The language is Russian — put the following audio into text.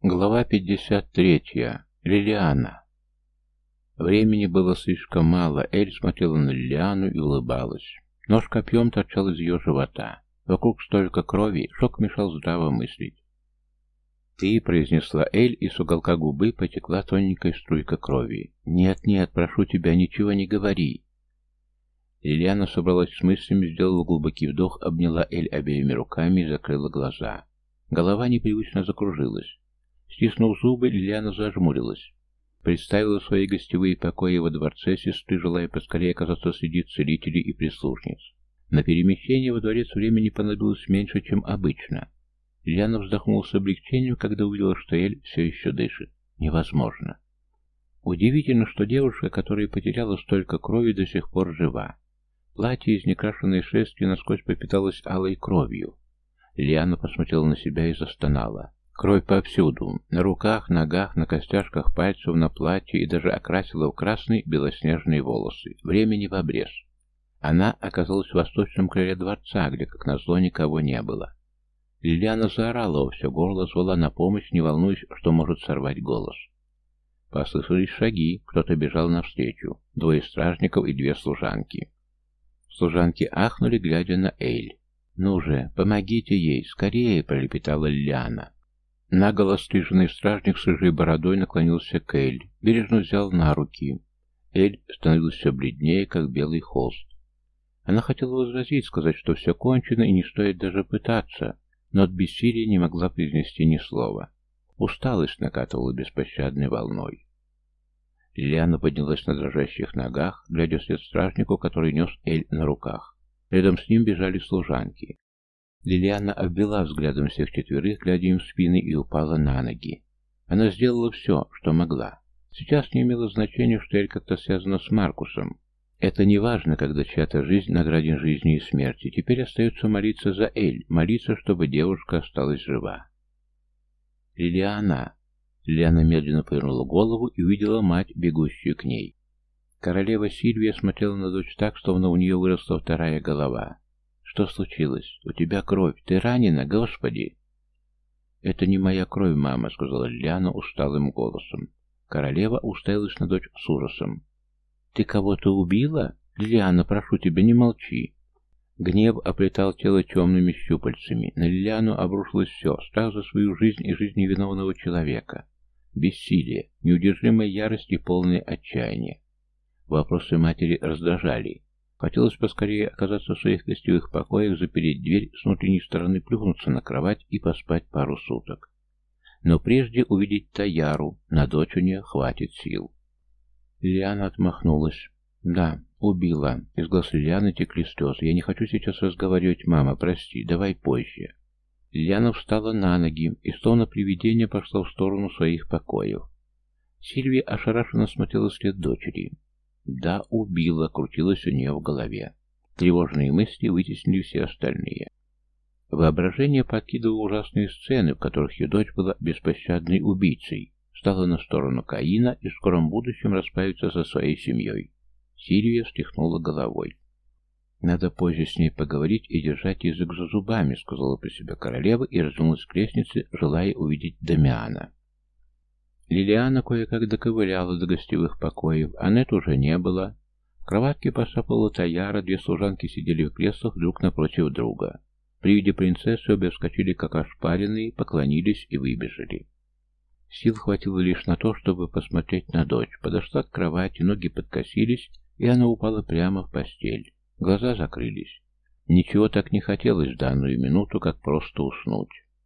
Глава 53. Лилиана. Времени было слишком мало. Эль смотрела на Лилиану и улыбалась. Нож копьем торчал из ее живота. Вокруг столько крови, шок мешал здраво мыслить. «Ты», — произнесла Эль, и с уголка губы потекла тоненькая струйка крови. «Нет, нет, прошу тебя, ничего не говори». Лилиана собралась с мыслями, сделала глубокий вдох, обняла Эль обеими руками и закрыла глаза. Голова непривычно закружилась. Стиснув зубы, Лилиана зажмурилась. Представила свои гостевые покои во дворце сестры, желая поскорее оказаться среди целителей и прислужниц. На перемещение во дворец времени понадобилось меньше, чем обычно. Лилиана вздохнула с облегчением, когда увидела, что Эль все еще дышит. Невозможно. Удивительно, что девушка, которая потеряла столько крови, до сих пор жива. Платье из некрашенной шерсти насквозь пропиталось алой кровью. Лиана посмотрела на себя и застонала. Кровь повсюду. На руках, ногах, на костяшках пальцев, на платье и даже окрасила в красный белоснежные волосы. Времени в обрез. Она оказалась в восточном крыле дворца, где, как назло, никого не было. Лилиана заорала все горло, звала на помощь, не волнуясь, что может сорвать голос. Послышались шаги, кто-то бежал навстречу. Двое стражников и две служанки. Служанки ахнули, глядя на Эйль. «Ну же, помогите ей, скорее!» — пролепетала Лилиана. Наголо стриженный стражник с рыжей бородой наклонился к Эль, бережно взял на руки. Эль становилась все бледнее, как белый холст. Она хотела возразить, сказать, что все кончено и не стоит даже пытаться, но от бессилия не могла произнести ни слова. Усталость накатывала беспощадной волной. Лилиана поднялась на дрожащих ногах, глядя вслед стражнику, который нес Эль на руках. Рядом с ним бежали служанки. Лилиана обвела взглядом всех четверых, глядя им в спины, и упала на ноги. Она сделала все, что могла. Сейчас не имело значения, что Эль как-то связана с Маркусом. Это не важно, когда чья-то жизнь на грани жизни и смерти. Теперь остается молиться за Эль, молиться, чтобы девушка осталась жива. Лилиана. Лилиана медленно повернула голову и увидела мать, бегущую к ней. Королева Сильвия смотрела на дочь так, словно у нее выросла вторая голова. «Что случилось? У тебя кровь. Ты ранена, Господи!» «Это не моя кровь, мама», — сказала Лиана усталым голосом. Королева уставилась на дочь с ужасом. «Ты кого-то убила? Лилиана, прошу тебя, не молчи!» Гнев оплетал тело темными щупальцами. На Лилиану обрушилось все, страх за свою жизнь и жизнь невиновного человека. Бессилие, неудержимая ярость и полное отчаяние. Вопросы матери раздражали. Хотелось поскорее оказаться в своих гостевых покоях, запереть дверь, с внутренней стороны плюхнуться на кровать и поспать пару суток. Но прежде увидеть Таяру, на дочь у нее хватит сил. Лиана отмахнулась. «Да, убила». Из глаз Лианы текли слезы. «Я не хочу сейчас разговаривать, мама, прости, давай позже». Лиана встала на ноги и, словно привидение, пошла в сторону своих покоев. Сильвия ошарашенно смотрела вслед дочери. Да, убила, крутилось у нее в голове. Тревожные мысли вытеснили все остальные. Воображение подкидывало ужасные сцены, в которых ее дочь была беспощадной убийцей, стала на сторону Каина и в скором будущем расправиться со своей семьей. Сирия встряхнула головой. «Надо позже с ней поговорить и держать язык за зубами», — сказала про себя королева и развернулась к лестнице, желая увидеть Дамиана. Лилиана кое-как доковыляла до гостевых покоев, а Нет уже не было. В кроватке посапала Таяра, две служанки сидели в креслах друг напротив друга. При виде принцессы обе вскочили как ошпаренные, поклонились и выбежали. Сил хватило лишь на то, чтобы посмотреть на дочь. Подошла к кровати, ноги подкосились, и она упала прямо в постель. Глаза закрылись. Ничего так не хотелось в данную минуту, как просто уснуть.